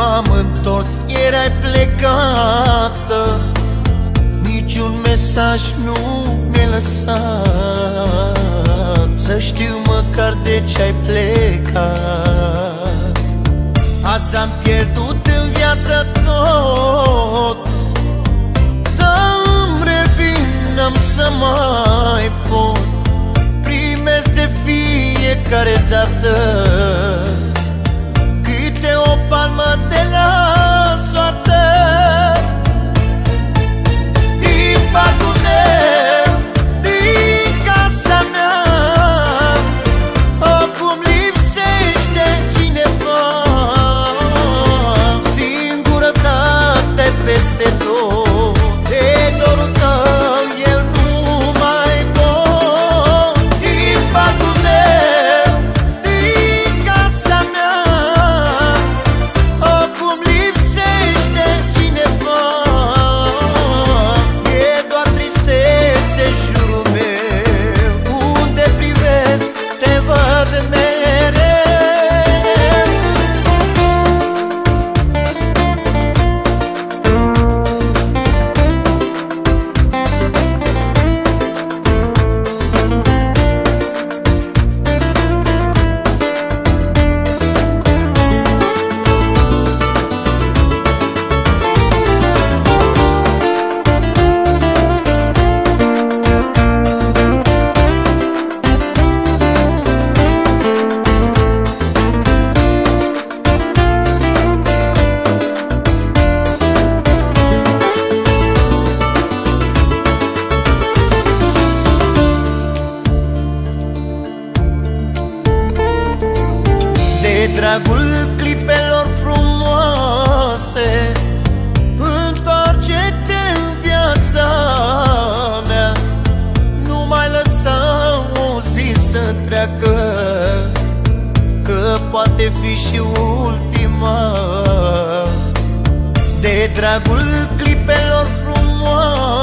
m-am întors, erai plecată. Niciun mesaj nu mi-ai lăsat. Să știu măcar de ce ai plecat. Azi am pierdut în viață tot. Să-mi revin, am să mai pot. Primesc de fiecare dată dragul pleacă Că poate fi și ultima. De dragul clipelor frumoase